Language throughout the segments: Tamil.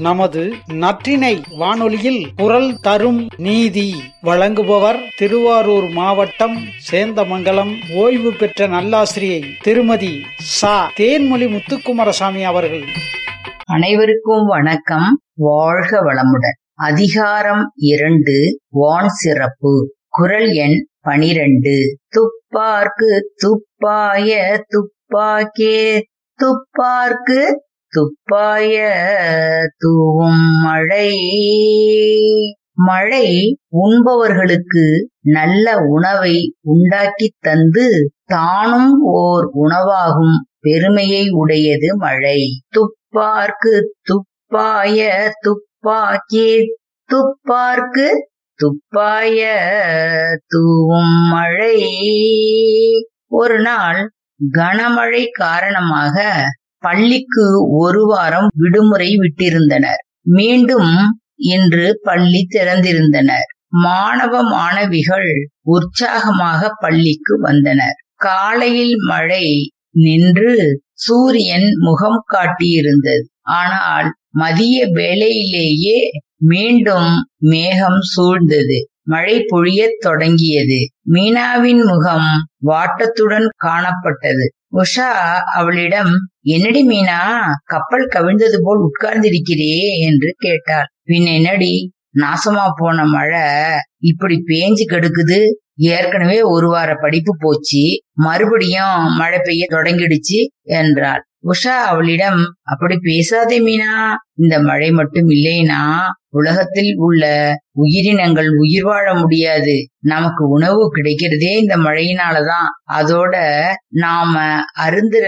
நமது நற்றினை வானொலியில் குரல் தரும் நீதி வழங்குபவர் திருவாரூர் மாவட்டம் சேந்தமங்கலம் ஓய்வு பெற்ற நல்லாசிரியை திருமதி சா. தேன்மொழி முத்துக்குமாரசாமி அவர்கள். அனைவருக்கும் வணக்கம். வாழ்க வளமுடன். அதிகாரம் இரண்டு வான் சிறப்பு. குரல் எண் பனிரெண்டு. துப்பார்க்கு துப்பாய துப்பாக்கே. துப்பார்க்கு துப்பாய தூவும் மழை. மழை உண்பவர்களுக்கு நல்ல உணவை உண்டாக்கித் தந்து தானும் ஓர் உணவாகும் பெருமையை உடையது மழை. துப்பார்க்கு துப்பாய துப்பாக்கி துப்பார்க்கு துப்பாய தூவும் மழை. ஒரு நாள் கனமழை காரணமாக பள்ளிக்கு ஒரு வாரம் விடுமுறை விட்டிருந்தனர். மீண்டும் இன்று பள்ளி திறந்திருந்தனர். மாணவ மாணவிகள் உற்சாகமாக பள்ளிக்கு வந்தனர். காலையில் மழை நின்று சூரியன் முகம் காட்டியிருந்தது. ஆனால் மதிய வேளையிலேயே மீண்டும் மேகம் சூழ்ந்தது. மழை பொழியத் தொடங்கியது. மீனாவின் முகம் வாட்டத்துடன் காணப்பட்டது. உஷா அவளிடம் என்னடி மீனா கப்பல் கவிழ்ந்தது போல் உட்கார்ந்திருக்கிறே என்று கேட்டாள். பின் என்னடி நாசமா போன மழை இப்படி பேஞ்சு கெடுக்குது? ஏற்கனவே ஒரு வார படிப்பு போச்சு. மறுபடியும் மழை பெய்ய தொடங்கிடுச்சு என்றாள். உஷா அவளிடம் அப்படி பேசாதே மீனா. இந்த மழை மட்டும் இல்லைனா உலகத்தில் உள்ள உயிரினங்கள் உயிர் வாழ முடியாது. நமக்கு உணவு கிடைக்கிறதே இந்த மழையினாலதான். அதோட நாம அருந்துற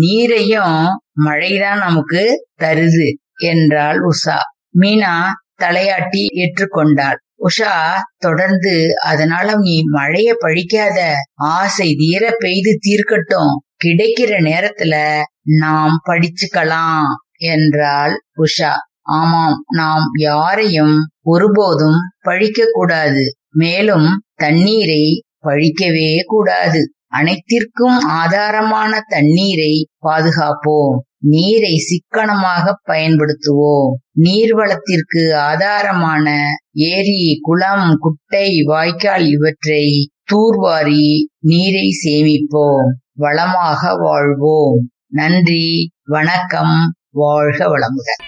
நீரையும் மழைதான் நமக்கு தருது என்றாள் உஷா. மீனா தலையாட்டி ஏற்றுக்கொண்டாள். உஷா தொடர்ந்து அதனால நீ மழைய பழிக்காத. ஆசை தீர பெய்து தீர்க்கட்டும். கிடைக்கிற நேரத்துல நாம் படிச்சுக்கலாம் என்றாள் உஷா. ஆமாம் நாம் யாரையும் ஒருபோதும் பழிக்க கூடாது மேலும் தண்ணீரை பழிக்கவே கூடாது. அனைத்திற்கும் ஆதாரமான தண்ணீரை பாதுகாப்போம். நீரை சிக்கனமாக பயன்படுத்துவோம். நீர்வளத்திற்கு ஆதாரமான ஏரி குளம் குட்டை வாய்க்கால் இவற்றை தூர்வாரி நீரை சேமிப்போம். வளமாக வாழ்வோம். நன்றி வணக்கம் வாழ்க வளமுடன்.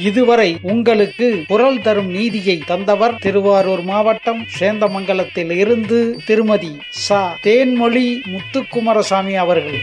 இதுவரை உங்களுக்கு குரல் தரும் நீதியை தந்தவர் திருவாரூர் மாவட்டம் சேந்தமங்கலத்தில் இருந்து திருமதி ச. தேன்மொழி முத்துக்குமாரசாமி அவர்கள்.